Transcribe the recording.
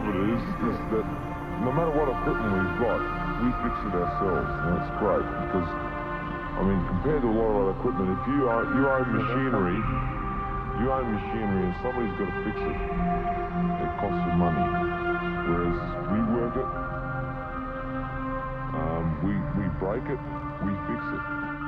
of it is, is that no matter what equipment we've got, we fix it ourselves, and it's great because, I mean, compared to a lot of other equipment, if you own, you own machinery, you own machinery and somebody's got to fix it, it costs you money. Whereas we work it, um, we we break it, we fix it.